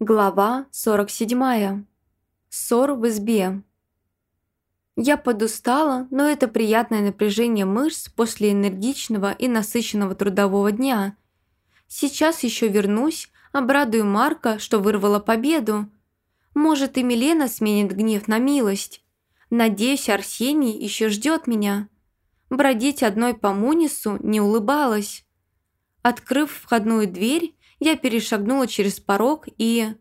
Глава 47. Ссор в избе. Я подустала, но это приятное напряжение мышц после энергичного и насыщенного трудового дня. Сейчас еще вернусь, обрадую Марка, что вырвала победу. Может, и Милена сменит гнев на милость. Надеюсь, Арсений еще ждет меня. Бродить одной по Мунису не улыбалась. Открыв входную дверь, я перешагнула через порог и...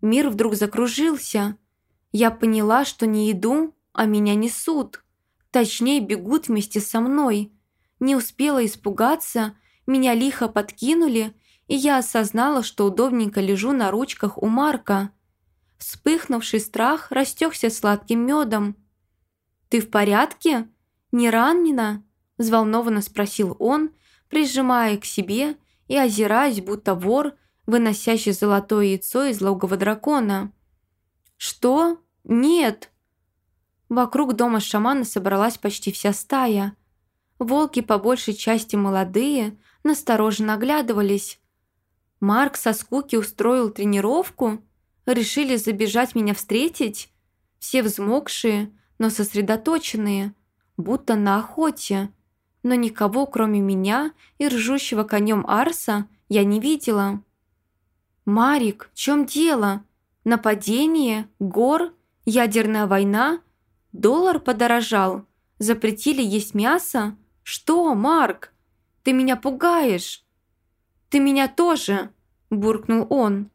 Мир вдруг закружился. Я поняла, что не иду, а меня несут. Точнее, бегут вместе со мной. Не успела испугаться, меня лихо подкинули, и я осознала, что удобненько лежу на ручках у Марка. Вспыхнувший страх растекся сладким медом. «Ты в порядке? Не ранена?» – взволнованно спросил он, прижимая к себе и озираясь, будто вор, выносящий золотое яйцо из логова дракона. «Что? Нет!» Вокруг дома шамана собралась почти вся стая. Волки, по большей части молодые, настороженно оглядывались. Марк со скуки устроил тренировку? Решили забежать меня встретить? Все взмокшие, но сосредоточенные, будто на охоте. Но никого, кроме меня и ржущего конем Арса, я не видела. «Марик, в чем дело? Нападение? Гор? Ядерная война? Доллар подорожал? Запретили есть мясо? Что, Марк? Ты меня пугаешь!» «Ты меня тоже!» – буркнул он.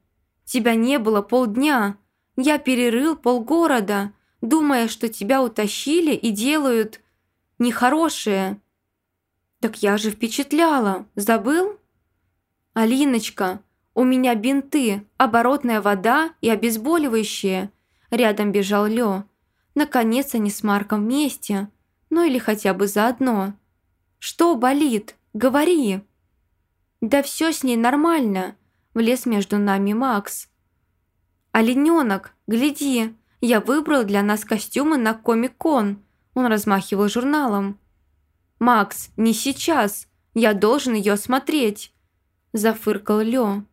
«Тебя не было полдня. Я перерыл полгорода, думая, что тебя утащили и делают нехорошее». «Так я же впечатляла. Забыл?» «Алиночка, у меня бинты, оборотная вода и обезболивающее». Рядом бежал Лё. Наконец они с Марком вместе. Ну или хотя бы заодно. «Что болит? Говори!» «Да все с ней нормально», – влез между нами Макс. «Олененок, гляди, я выбрал для нас костюмы на Комик-кон», – он размахивал журналом. «Макс, не сейчас, я должен ее осмотреть», – зафыркал Лё.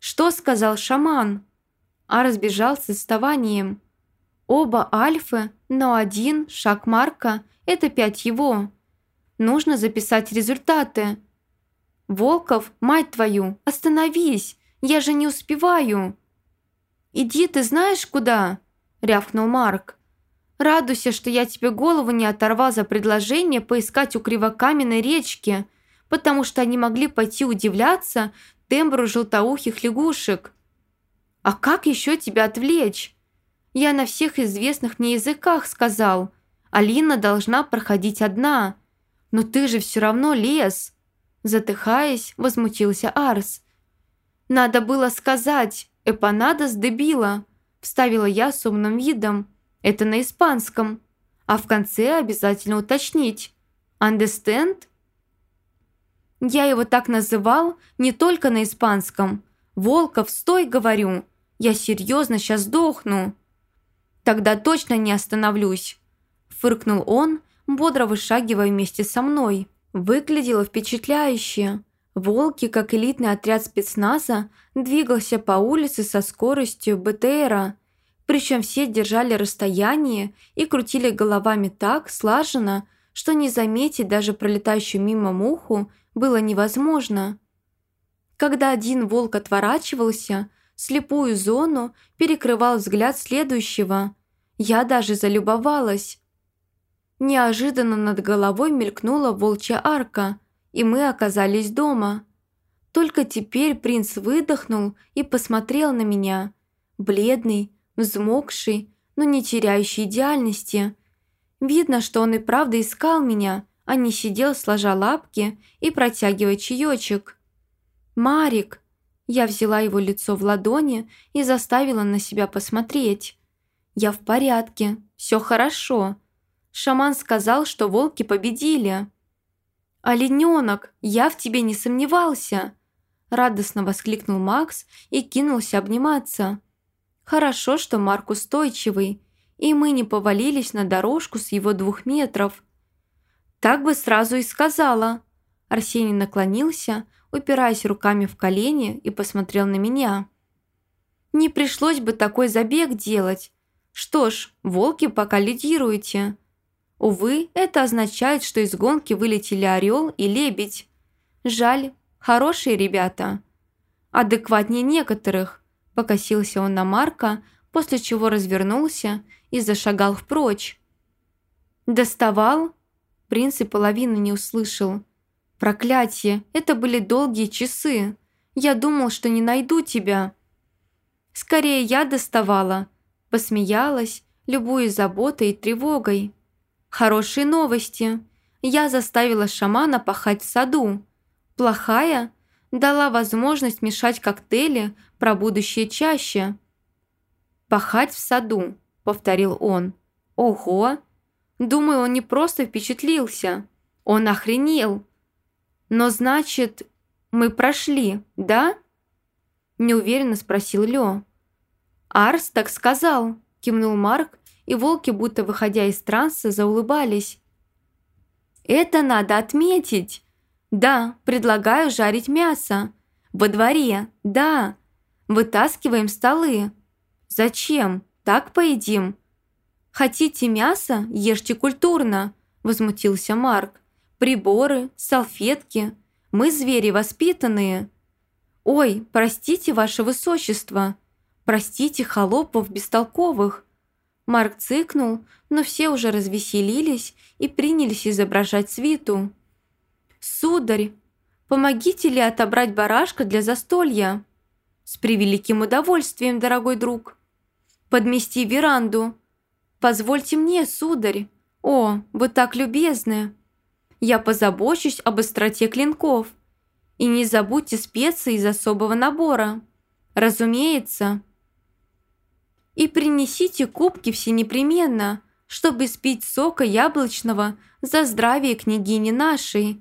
«Что сказал шаман?» А разбежался с вставанием. Оба альфы, но один, шаг Марка, это пять его. Нужно записать результаты. «Волков, мать твою, остановись! Я же не успеваю!» «Иди ты знаешь куда?» – рявкнул Марк. «Радуйся, что я тебе голову не оторвал за предложение поискать у кривокаменной речки, потому что они могли пойти удивляться, тембру желтоухих лягушек. А как еще тебя отвлечь? Я на всех известных мне языках сказал. Алина должна проходить одна. Но ты же все равно лес. Затыхаясь, возмутился Арс. Надо было сказать «эпонадос дебила», вставила я с умным видом. Это на испанском. А в конце обязательно уточнить. «Understand?» Я его так называл не только на испанском. «Волков, стой!» – говорю. «Я серьезно сейчас сдохну». «Тогда точно не остановлюсь!» – фыркнул он, бодро вышагивая вместе со мной. Выглядело впечатляюще. Волки, как элитный отряд спецназа, двигался по улице со скоростью БТРа. Причем все держали расстояние и крутили головами так слаженно, что не заметить даже пролетающую мимо муху было невозможно. Когда один волк отворачивался, слепую зону перекрывал взгляд следующего. Я даже залюбовалась. Неожиданно над головой мелькнула волчья арка, и мы оказались дома. Только теперь принц выдохнул и посмотрел на меня. Бледный, взмокший, но не теряющий идеальности. Видно, что он и правда искал меня, а не сидел сложа лапки и протягивая чаечек. «Марик!» Я взяла его лицо в ладони и заставила на себя посмотреть. «Я в порядке, все хорошо. Шаман сказал, что волки победили». «Олененок, я в тебе не сомневался!» Радостно воскликнул Макс и кинулся обниматься. «Хорошо, что Марк устойчивый, и мы не повалились на дорожку с его двух метров. «Так бы сразу и сказала». Арсений наклонился, упираясь руками в колени и посмотрел на меня. Не пришлось бы такой забег делать. Что ж, волки пока лидируете. Увы, это означает, что из гонки вылетели орел и лебедь. Жаль, хорошие ребята. Адекватнее некоторых. Покосился он на Марка, после чего развернулся и зашагал впрочь. «Доставал?» Принц и половину не услышал. «Проклятие! Это были долгие часы. Я думал, что не найду тебя». «Скорее я доставала», посмеялась, любуясь заботой и тревогой. «Хорошие новости. Я заставила шамана пахать в саду. Плохая? Дала возможность мешать коктейли про будущее чаще». «Пахать в саду», — повторил он. «Ого! Думаю, он не просто впечатлился. Он охренел. Но значит, мы прошли, да?» Неуверенно спросил Лё. «Арс так сказал», – кивнул Марк, и волки, будто выходя из транса, заулыбались. «Это надо отметить. Да, предлагаю жарить мясо. Во дворе, да. Вытаскиваем столы. Зачем? Так поедим. Хотите мясо? Ешьте культурно», – возмутился Марк. «Приборы, салфетки. Мы звери воспитанные». «Ой, простите, ваше высочество», Простите, холопов бестолковых!» Марк цыкнул, но все уже развеселились и принялись изображать свиту. «Сударь, помогите ли отобрать барашка для застолья?» «С превеликим удовольствием, дорогой друг!» «Подмести веранду!» «Позвольте мне, сударь!» «О, вы так любезны!» «Я позабочусь об остроте клинков!» «И не забудьте специи из особого набора!» «Разумеется!» И принесите кубки все непременно, чтобы спить сока яблочного за здравие княгини нашей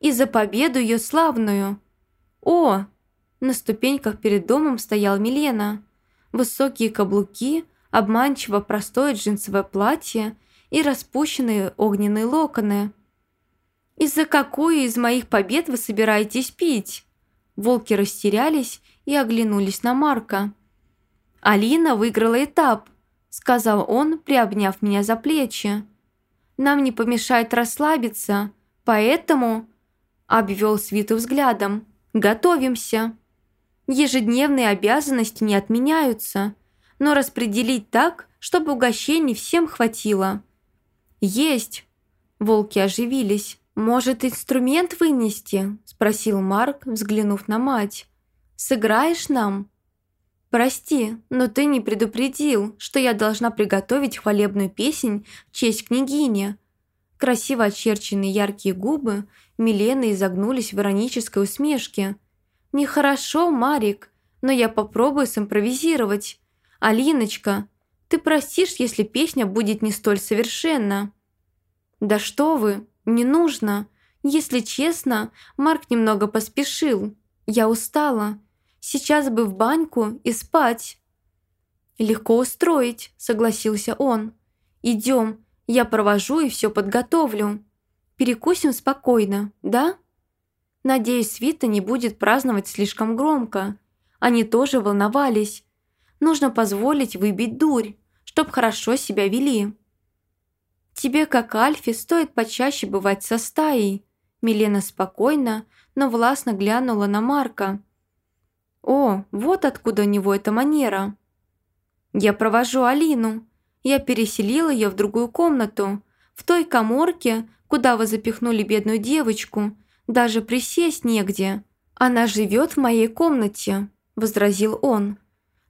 и за победу ее славную. О! На ступеньках перед домом стоял Милена. Высокие каблуки, обманчиво простое джинсовое платье и распущенные огненные локоны. «Из-за какую из моих побед вы собираетесь пить?» Волки растерялись и оглянулись на Марка. «Алина выиграла этап», – сказал он, приобняв меня за плечи. «Нам не помешает расслабиться, поэтому...» – обвел свиту взглядом. «Готовимся. Ежедневные обязанности не отменяются, но распределить так, чтобы угощений всем хватило». «Есть!» – волки оживились. «Может, инструмент вынести?» – спросил Марк, взглянув на мать. «Сыграешь нам?» «Прости, но ты не предупредил, что я должна приготовить хвалебную песнь в честь княгини». Красиво очерченные яркие губы Милены изогнулись в иронической усмешке. «Нехорошо, Марик, но я попробую симпровизировать. Алиночка, ты простишь, если песня будет не столь совершенна?» «Да что вы, не нужно. Если честно, Марк немного поспешил. Я устала. Сейчас бы в баньку и спать». «Легко устроить», — согласился он. «Идем, я провожу и все подготовлю. Перекусим спокойно, да?» Надеюсь, Свита не будет праздновать слишком громко. Они тоже волновались. Нужно позволить выбить дурь, чтоб хорошо себя вели. «Тебе, как Альфе, стоит почаще бывать со стаей», Милена спокойно, но властно глянула на Марка. О, вот откуда у него эта манера. Я провожу Алину. Я переселил ее в другую комнату. В той коморке, куда вы запихнули бедную девочку, даже присесть негде. Она живет в моей комнате, возразил он.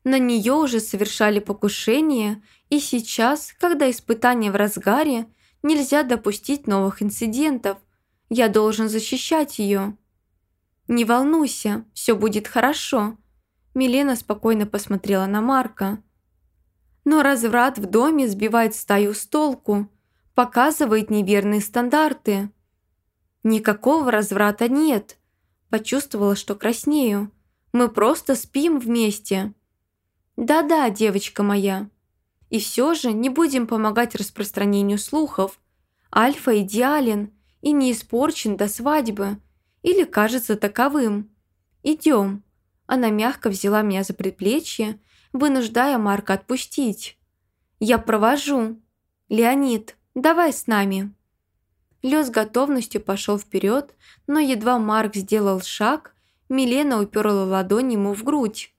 На нее уже совершали покушение, и сейчас, когда испытание в разгаре, нельзя допустить новых инцидентов. Я должен защищать ее. «Не волнуйся, все будет хорошо». Милена спокойно посмотрела на Марка. Но разврат в доме сбивает стаю с толку, показывает неверные стандарты. «Никакого разврата нет», почувствовала, что краснею. «Мы просто спим вместе». «Да-да, девочка моя». И все же не будем помогать распространению слухов. Альфа идеален и не испорчен до свадьбы – или кажется таковым. Идем. Она мягко взяла меня за предплечье, вынуждая Марка отпустить. «Я провожу. Леонид, давай с нами». Лё с готовностью пошел вперед, но едва Марк сделал шаг, Милена уперла ладонь ему в грудь.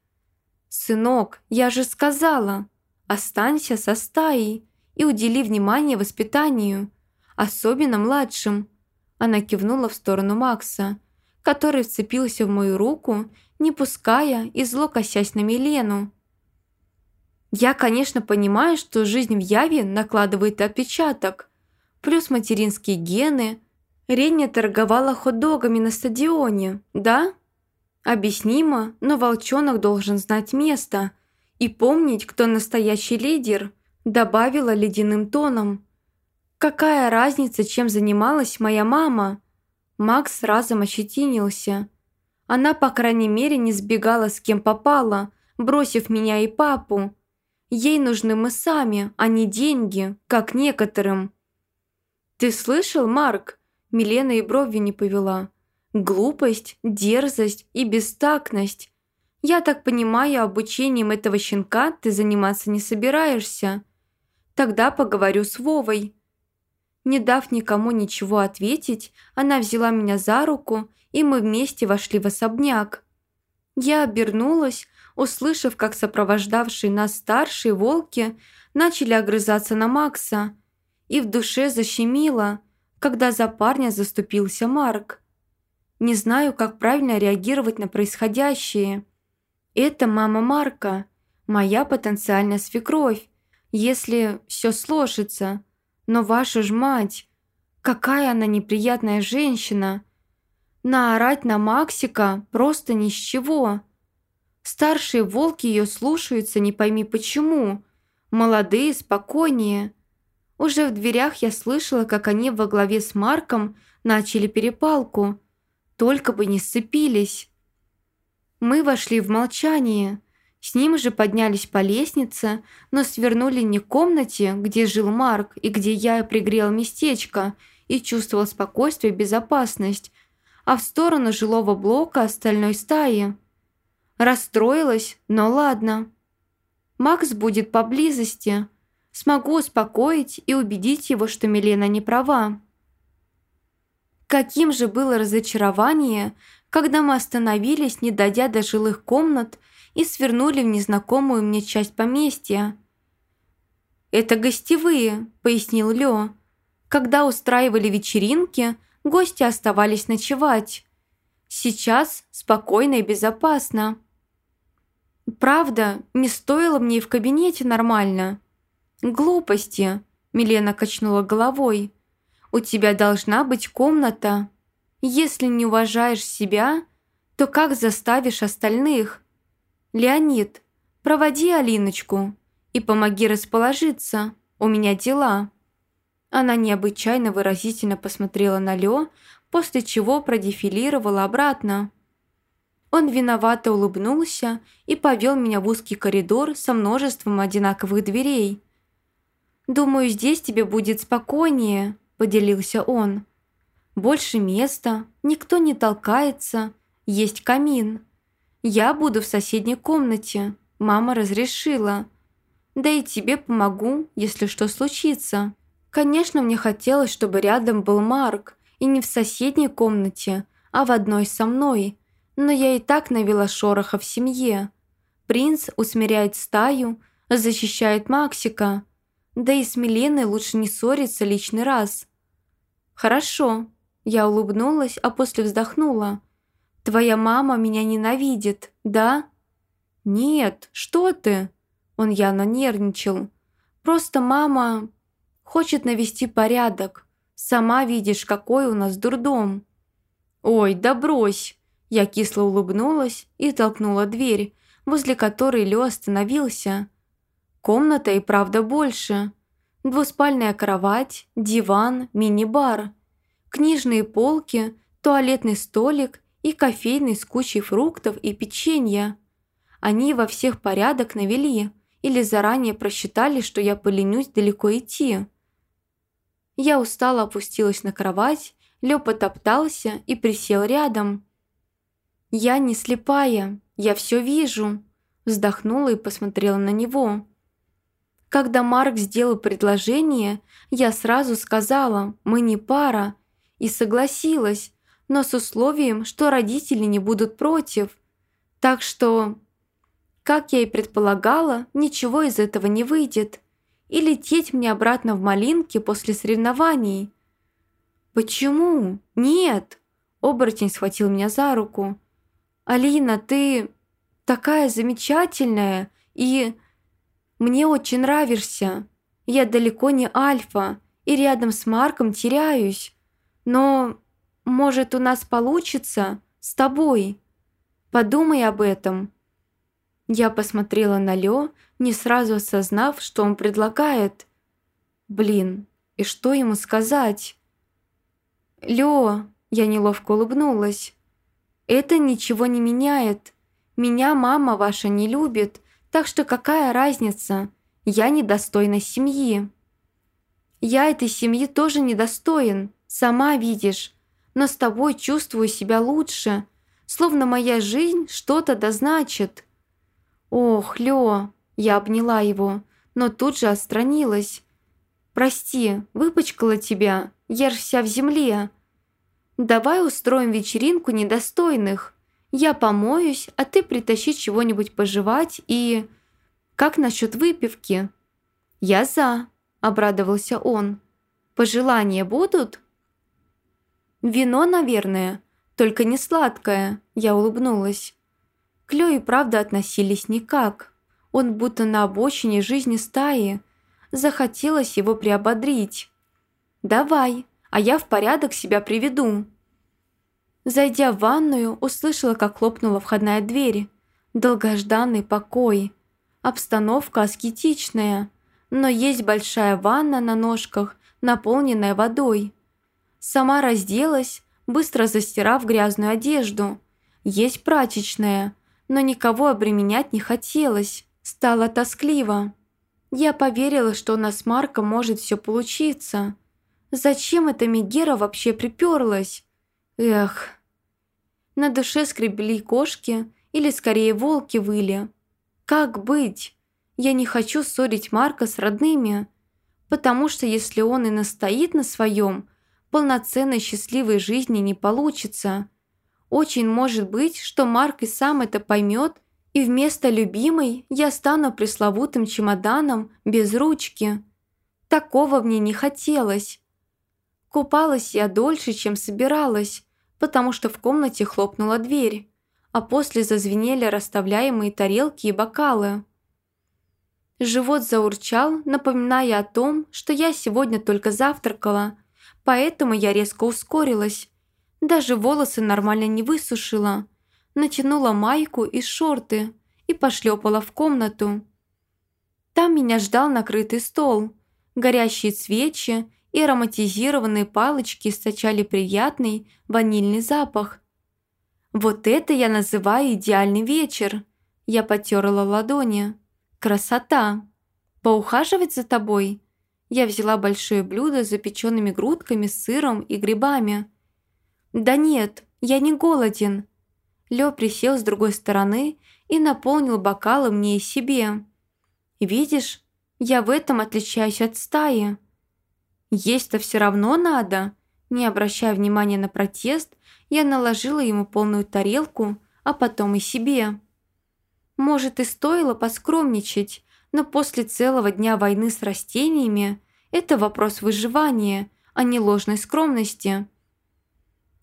«Сынок, я же сказала, останься со стаей и удели внимание воспитанию, особенно младшим». Она кивнула в сторону Макса, который вцепился в мою руку, не пуская и зло косясь на Милену. «Я, конечно, понимаю, что жизнь в Яве накладывает отпечаток, плюс материнские гены. Реня торговала хот-догами на стадионе, да?» Объяснимо, но волчонок должен знать место и помнить, кто настоящий лидер, добавила ледяным тоном. «Какая разница, чем занималась моя мама?» Макс разом ощетинился. Она, по крайней мере, не сбегала с кем попала, бросив меня и папу. Ей нужны мы сами, а не деньги, как некоторым. «Ты слышал, Марк?» Милена и бровью не повела. Глупость, дерзость и бестактность. Я так понимаю, обучением этого щенка ты заниматься не собираешься. Тогда поговорю с Вовой». Не дав никому ничего ответить, она взяла меня за руку, и мы вместе вошли в особняк. Я обернулась, услышав, как сопровождавшие нас старшие волки начали огрызаться на Макса, и в душе защемило, когда за парня заступился Марк. Не знаю, как правильно реагировать на происходящее. Это мама Марка, моя потенциальная свекровь, если все сложится. Но ваша ж мать, какая она неприятная женщина. Наорать на Максика просто ни с чего. Старшие волки ее слушаются, не пойми почему. Молодые, спокойнее. Уже в дверях я слышала, как они во главе с Марком начали перепалку – только бы не сцепились. Мы вошли в молчание. С ним же поднялись по лестнице, но свернули не к комнате, где жил Марк и где я пригрел местечко и чувствовал спокойствие и безопасность, а в сторону жилого блока остальной стаи. Расстроилась, но ладно. Макс будет поблизости. Смогу успокоить и убедить его, что Милена не права. Каким же было разочарование, когда мы остановились, не дойдя до жилых комнат, и свернули в незнакомую мне часть поместья. «Это гостевые», — пояснил Лё. «Когда устраивали вечеринки, гости оставались ночевать. Сейчас спокойно и безопасно». «Правда, не стоило мне и в кабинете нормально». «Глупости», — Милена качнула головой. У тебя должна быть комната. Если не уважаешь себя, то как заставишь остальных? Леонид, проводи Алиночку и помоги расположиться. У меня дела». Она необычайно выразительно посмотрела на Лё, после чего продефилировала обратно. Он виновато улыбнулся и повел меня в узкий коридор со множеством одинаковых дверей. «Думаю, здесь тебе будет спокойнее», поделился он. «Больше места, никто не толкается, есть камин. Я буду в соседней комнате, мама разрешила. Да и тебе помогу, если что случится». Конечно, мне хотелось, чтобы рядом был Марк, и не в соседней комнате, а в одной со мной. Но я и так навела шороха в семье. Принц усмиряет стаю, защищает Максика. Да и с Миленой лучше не ссориться лишний раз. «Хорошо». Я улыбнулась, а после вздохнула. «Твоя мама меня ненавидит, да?» «Нет, что ты?» Он явно нервничал. «Просто мама хочет навести порядок. Сама видишь, какой у нас дурдом». «Ой, да брось!» Я кисло улыбнулась и толкнула дверь, возле которой Лё остановился. Комната и правда больше. Двуспальная кровать, диван, мини-бар, книжные полки, туалетный столик и кофейный с кучей фруктов и печенья. Они во всех порядок навели или заранее просчитали, что я поленюсь далеко идти. Я устало опустилась на кровать, Лё потоптался и присел рядом. «Я не слепая, я все вижу», Вздохнула и посмотрела на него. Когда Марк сделал предложение, я сразу сказала «мы не пара» и согласилась, но с условием, что родители не будут против. Так что, как я и предполагала, ничего из этого не выйдет. И лететь мне обратно в Малинки после соревнований. «Почему? Нет!» Оборотень схватил меня за руку. «Алина, ты такая замечательная и мне очень нравишься. Я далеко не альфа и рядом с Марком теряюсь. Но, может, у нас получится с тобой? Подумай об этом». Я посмотрела на Лё, не сразу осознав, что он предлагает. Блин, и что ему сказать? «Лё», – я неловко улыбнулась, – «это ничего не меняет. Меня мама ваша не любит, так что какая разница? Я недостойна семьи». «Я этой семьи тоже недостоин, сама видишь, но с тобой чувствую себя лучше, словно моя жизнь что-то дозначит». «Ох, Лё!» – я обняла его, но тут же отстранилась. «Прости, выпачкала тебя, я ж вся в земле. Давай устроим вечеринку недостойных. Я помоюсь, а ты притащи чего-нибудь пожевать и... Как насчет выпивки?» «Я за», – обрадовался он. «Пожелания будут?» «Вино, наверное, только не сладкое», – я улыбнулась. К Лё и правда относились никак. Он будто на обочине жизни стаи. Захотелось его приободрить. «Давай, а я в порядок себя приведу». Зайдя в ванную, услышала, как хлопнула входная дверь. Долгожданный покой. Обстановка аскетичная, но есть большая ванна на ножках, наполненная водой. Сама разделась, быстро застирав грязную одежду. Есть прачечная, но никого обременять не хотелось. Стало тоскливо. Я поверила, что у нас с Марком может все получиться. Зачем эта Мегера вообще приперлась? Эх. На душе скребли кошки, или скорее волки выли. Как быть? Я не хочу ссорить Марка с родными, потому что если он и настоит на своем, полноценной счастливой жизни не получится. Очень может быть, что Марк и сам это поймет, и вместо любимой я стану пресловутым чемоданом без ручки. Такого мне не хотелось. Купалась я дольше, чем собиралась, потому что в комнате хлопнула дверь, а после зазвенели расставляемые тарелки и бокалы. Живот заурчал, напоминая о том, что я сегодня только завтракала, поэтому я резко ускорилась. Даже волосы нормально не высушила. Натянула майку и шорты и пошлепала в комнату. Там меня ждал накрытый стол, горящие свечи и ароматизированные палочки источали приятный ванильный запах. «Вот это я называю идеальный вечер!» Я потерла ладони. «Красота! Поухаживать за тобой?» Я взяла большое блюдо с запеченными грудками, сыром и грибами. «Да нет, я не голоден!» Лё присел с другой стороны и наполнил бокалы мне и себе. «Видишь, я в этом отличаюсь от стаи!» Есть-то все равно надо. Не обращая внимания на протест, я наложила ему полную тарелку, а потом и себе. Может, и стоило поскромничать, но после целого дня войны с растениями это вопрос выживания, а не ложной скромности.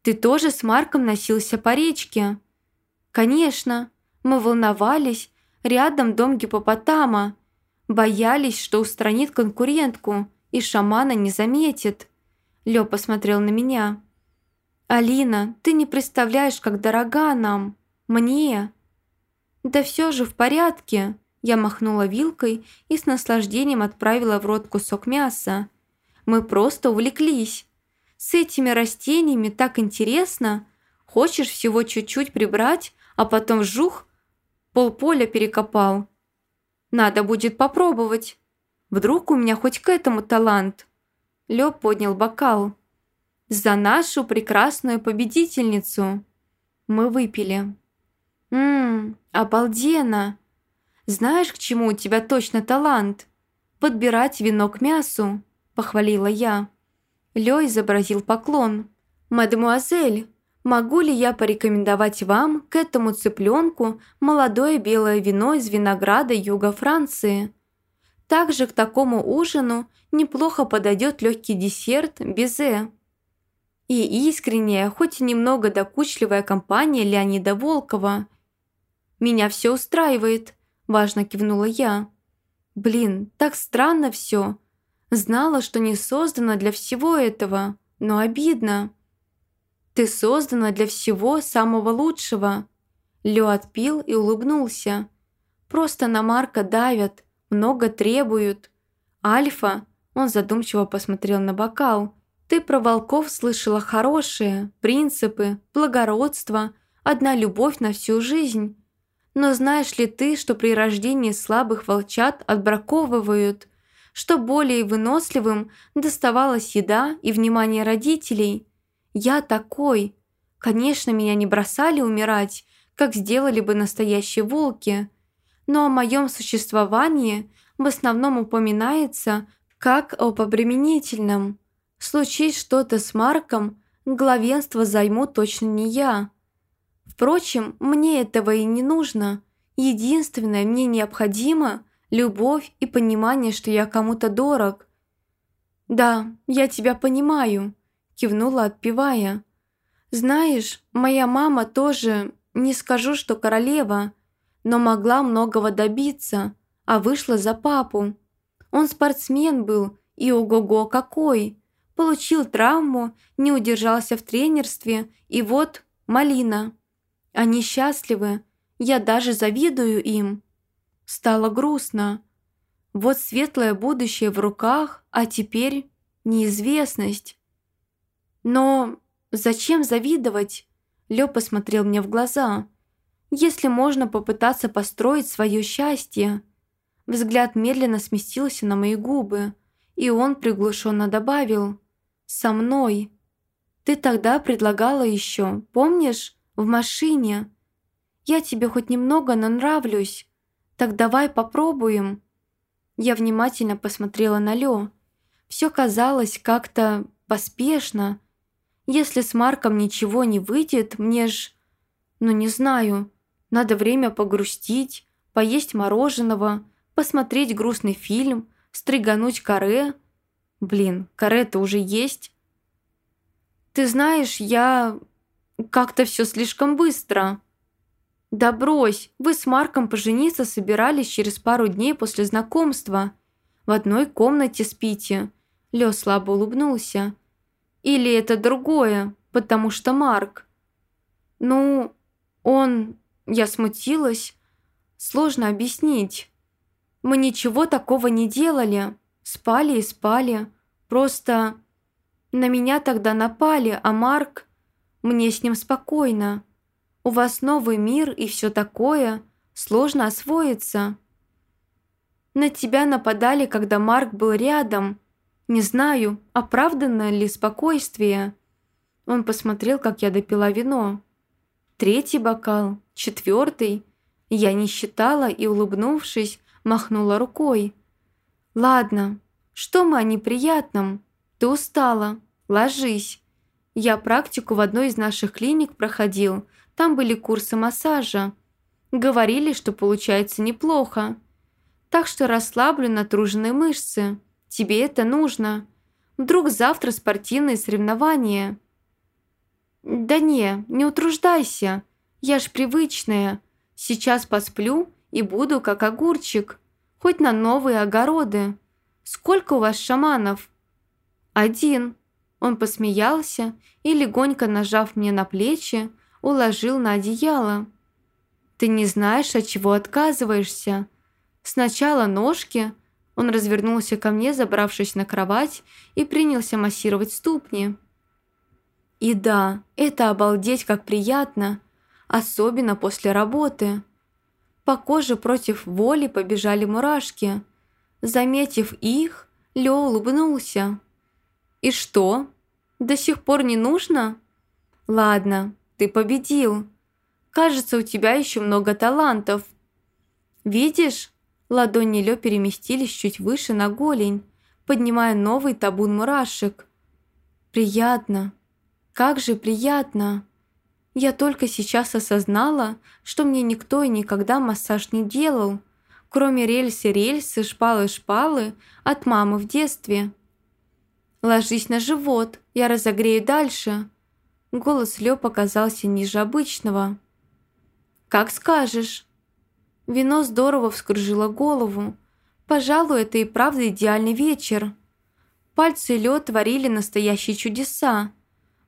«Ты тоже с Марком носился по речке?» «Конечно. Мы волновались. Рядом дом гипопотама. Боялись, что устранит конкурентку и шамана не заметит. Лё посмотрел на меня. «Алина, ты не представляешь, как дорога нам. Мне». «Да все же в порядке», я махнула вилкой и с наслаждением отправила в рот кусок мяса. «Мы просто увлеклись. С этими растениями так интересно. Хочешь всего чуть-чуть прибрать, а потом вжух, полполя перекопал. Надо будет попробовать». Вдруг у меня хоть к этому талант?» Лё поднял бокал. «За нашу прекрасную победительницу!» Мы выпили. «Ммм, обалденно! Знаешь, к чему у тебя точно талант? Подбирать вино к мясу», – похвалила я. Лё изобразил поклон. «Мадемуазель, могу ли я порекомендовать вам к этому цыпленку молодое белое вино из винограда юга Франции? Также к такому ужину неплохо подойдет легкий десерт безе». И искренняя, хоть и немного докучливая компания Леонида Волкова. «Меня все устраивает», – важно кивнула я. «Блин, так странно все. Знала, что не создана для всего этого, но обидно». «Ты создана для всего самого лучшего». Лё отпил и улыбнулся. «Просто на Марка давят, много требуют. Альфа, он задумчиво посмотрел на бокал. Ты про волков слышала хорошие, принципы, благородство, одна любовь на всю жизнь. Но знаешь ли ты, что при рождении слабых волчат отбраковывают, что более выносливым доставалась еда и внимание родителей? Я такой. Конечно, меня не бросали умирать, как сделали бы настоящие волки. Но о моем существовании в основном упоминается как об обременительном – Случись что-то с Марком, главенство займу точно не я. Впрочем, мне этого и не нужно. Единственное, мне необходимо – любовь и понимание, что я кому-то дорог. «Да, я тебя понимаю», – кивнула, отпевая. «Знаешь, моя мама тоже, не скажу, что королева, но могла многого добиться, а вышла за папу. Он спортсмен был, и ого-го какой!» Получил травму, не удержался в тренерстве, и вот малина. Они счастливы, я даже завидую им. Стало грустно. Вот светлое будущее в руках, а теперь неизвестность. Но зачем завидовать? Лё посмотрел мне в глаза. Если можно попытаться построить свое счастье. Взгляд медленно сместился на мои губы, и он приглушенно добавил – со мной. Ты тогда предлагала еще, помнишь, в машине. Я тебе хоть немного, но нравлюсь. Так давай попробуем». Я внимательно посмотрела на Лё. Все казалось как-то поспешно. Если с Марком ничего не выйдет, мне ж... Ну, не знаю. Надо время погрустить, поесть мороженого, посмотреть грустный фильм, стригануть каре – Блин, карета уже есть. Ты знаешь, я... Как-то все слишком быстро. Да брось, вы с Марком пожениться собирались через пару дней после знакомства. В одной комнате спите. Лё слабо улыбнулся. Или это другое, потому что Марк. Ну, он... Я смутилась. Сложно объяснить. Мы ничего такого не делали. Спали и спали. Просто на меня тогда напали, а Марк... Мне с ним спокойно. У вас новый мир и все такое. Сложно освоиться. На тебя нападали, когда Марк был рядом. Не знаю, оправданно ли спокойствие. Он посмотрел, как я допила вино. Третий бокал, четвертый. Я не считала и, улыбнувшись, махнула рукой. «Ладно, что мы о неприятном? Ты устала. Ложись. Я практику в одной из наших клиник проходил. Там были курсы массажа. Говорили, что получается неплохо. Так что расслаблю натруженные мышцы. Тебе это нужно. Вдруг завтра спортивные соревнования. Да не, не утруждайся. Я ж привычная. Сейчас посплю и буду как огурчик хоть на новые огороды. Сколько у вас шаманов?» «Один». Он посмеялся и, легонько нажав мне на плечи, уложил на одеяло. «Ты не знаешь, от чего отказываешься. Сначала ножки...» Он развернулся ко мне, забравшись на кровать, и принялся массировать ступни. И да, это обалдеть как приятно, особенно после работы. По коже против воли побежали мурашки. Заметив их, Лё улыбнулся. «И что? До сих пор не нужно?» «Ладно, ты победил. Кажется, у тебя еще много талантов». «Видишь?» Ладони Лё переместились чуть выше на голень, поднимая новый табун мурашек. «Приятно! Как же приятно!» Я только сейчас осознала, что мне никто и никогда массаж не делал, кроме рельсы-рельсы, шпалы-шпалы от мамы в детстве. «Ложись на живот, я разогрею дальше». Голос Лё показался ниже обычного. «Как скажешь». Вино здорово вскружило голову. Пожалуй, это и правда идеальный вечер. Пальцы Лё творили настоящие чудеса.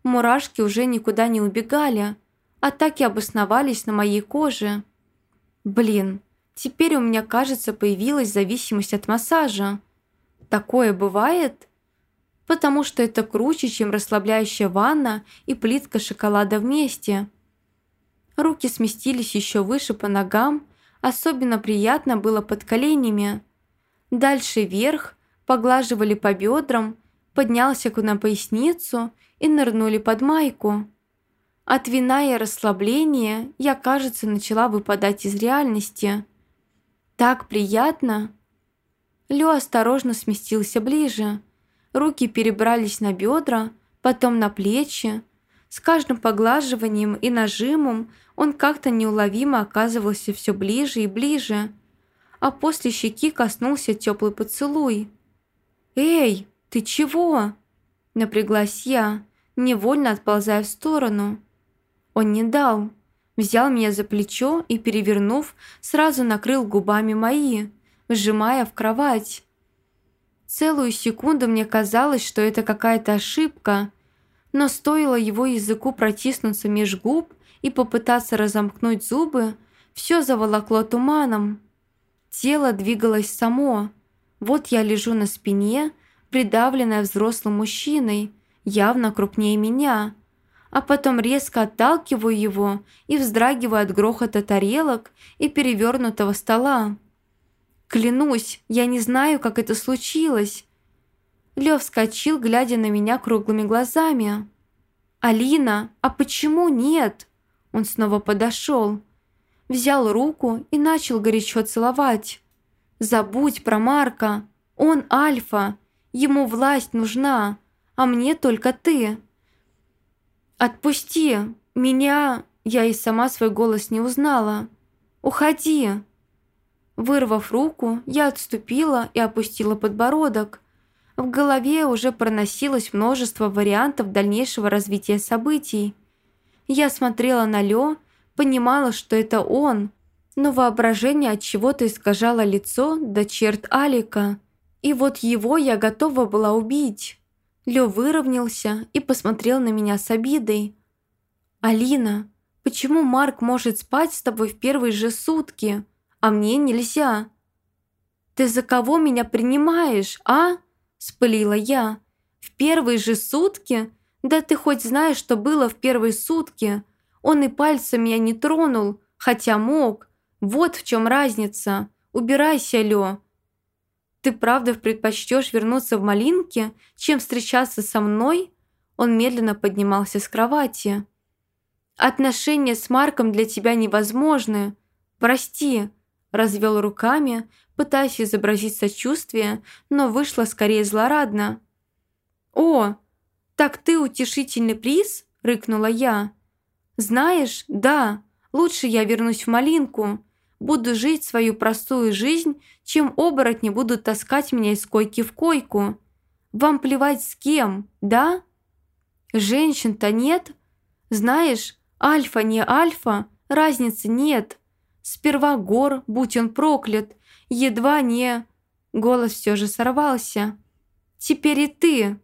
Мурашки уже никуда не убегали, а так и обосновались на моей коже. Блин, теперь у меня, кажется, появилась зависимость от массажа. Такое бывает? Потому что это круче, чем расслабляющая ванна и плитка шоколада вместе. Руки сместились еще выше по ногам, особенно приятно было под коленями. Дальше вверх, поглаживали по бедрам, поднялся на поясницу и нырнули под майку. От вина и расслабления я, кажется, начала выпадать из реальности. Так приятно. Лё осторожно сместился ближе. Руки перебрались на бедра, потом на плечи. С каждым поглаживанием и нажимом он как-то неуловимо оказывался все ближе и ближе. А после щеки коснулся теплый поцелуй. «Эй, ты чего?» Напряглась я невольно отползая в сторону. Он не дал. Взял меня за плечо и, перевернув, сразу накрыл губами мои, сжимая в кровать. Целую секунду мне казалось, что это какая-то ошибка, но стоило его языку протиснуться меж губ и попытаться разомкнуть зубы, все заволокло туманом. Тело двигалось само. Вот я лежу на спине, придавленная взрослым мужчиной, явно крупнее меня, а потом резко отталкиваю его и вздрагиваю от грохота тарелок и перевернутого стола. Клянусь, я не знаю, как это случилось. Лев вскочил, глядя на меня круглыми глазами. «Алина, а почему нет?» Он снова подошел, взял руку и начал горячо целовать. «Забудь про Марка, он альфа, ему власть нужна, а мне только ты. Отпусти меня, я и сама свой голос не узнала. Уходи. Вырвав руку, я отступила и опустила подбородок. В голове уже проносилось множество вариантов дальнейшего развития событий. Я смотрела на Лё, понимала, что это он, но воображение от чего-то искажало лицо до черт Алика. И вот его я готова была убить. Лё выровнялся и посмотрел на меня с обидой. «Алина, почему Марк может спать с тобой в первые же сутки, а мне нельзя?» «Ты за кого меня принимаешь, а?» – спылила я. «В первые же сутки? Да ты хоть знаешь, что было в первые сутки. Он и пальцем меня не тронул, хотя мог. Вот в чем разница. Убирайся, Лё. Ты правда предпочтешь вернуться в Малинке, чем встречаться со мной?» Он медленно поднимался с кровати. «Отношения с Марком для тебя невозможны. Прости», – развел руками, пытаясь изобразить сочувствие, но вышло скорее злорадно. «О, так ты утешительный приз?» – рыкнула я. «Знаешь, да, лучше я вернусь в Малинку буду жить свою простую жизнь, чем оборотни будут таскать меня из койки в койку. Вам плевать с кем, да? Женщин-то нет. Знаешь, альфа не альфа, разницы нет. Сперва гор, будь он проклят, едва не... Голос все же сорвался. Теперь и ты.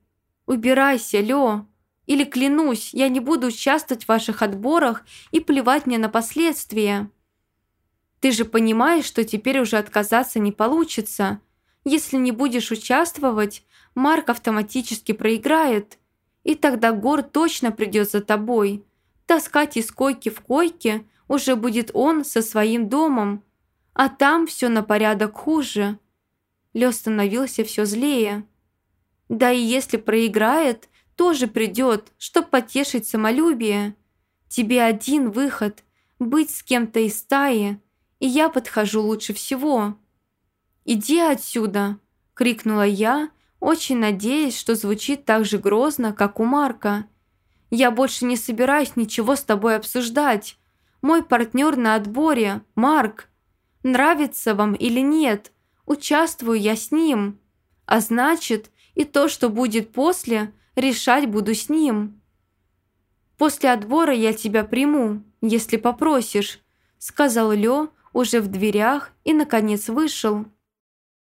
Убирайся, Лё. Или клянусь, я не буду участвовать в ваших отборах и плевать мне на последствия. Ты же понимаешь, что теперь уже отказаться не получится. Если не будешь участвовать, Марк автоматически проиграет. И тогда Гор точно придет за тобой. Таскать из койки в койке уже будет он со своим домом. А там все на порядок хуже. Лё становился все злее. Да и если проиграет, тоже придет, чтоб потешить самолюбие. Тебе один выход – быть с кем-то из стаи – и я подхожу лучше всего. «Иди отсюда!» – крикнула я, очень надеясь, что звучит так же грозно, как у Марка. «Я больше не собираюсь ничего с тобой обсуждать. Мой партнер на отборе, Марк. Нравится вам или нет, участвую я с ним. А значит, и то, что будет после, решать буду с ним. После отбора я тебя приму, если попросишь», – сказал Лё уже в дверях и, наконец, вышел.